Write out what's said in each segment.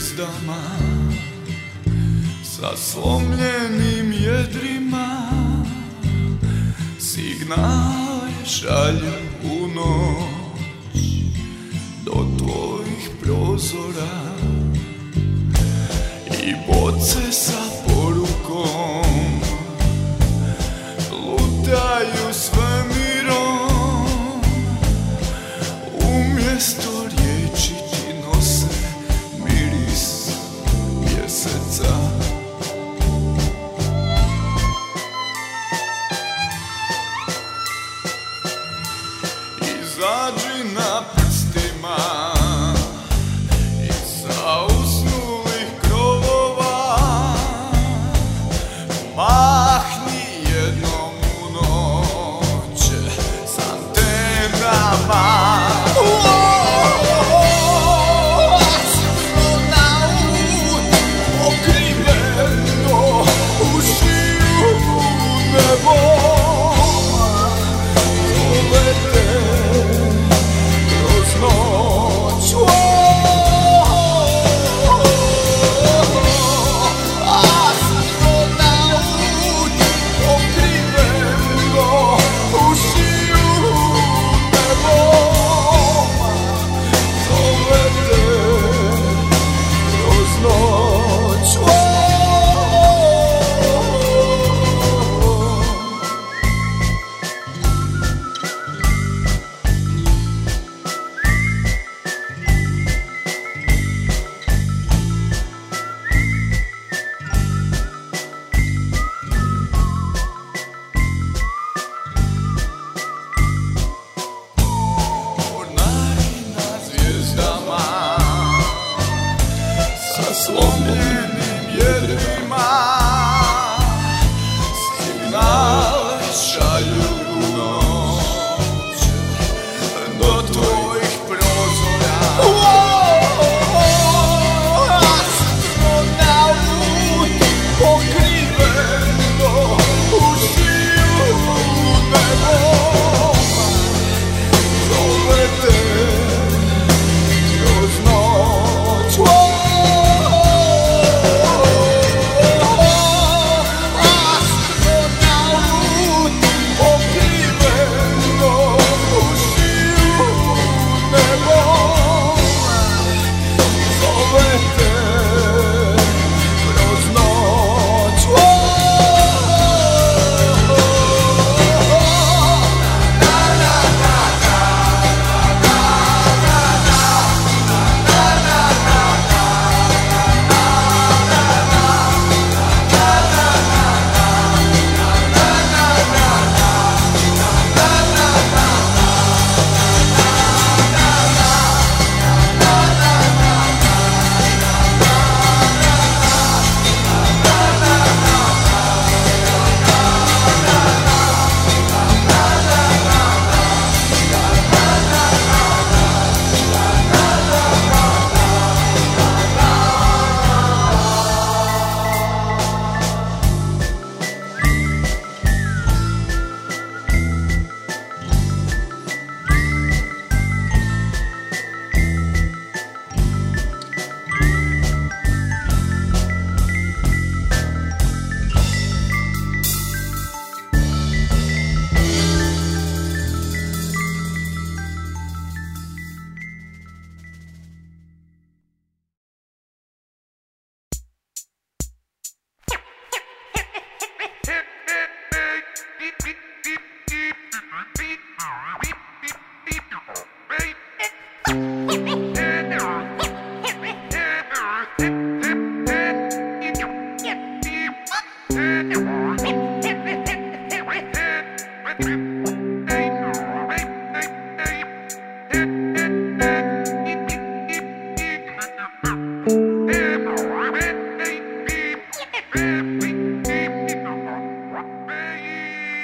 zvijezdama Sa slomljenim jedrima. Signale šalju u noć Do tvojih prozora I boce sa trabalho. slobodnim jedrima.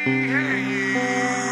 hear.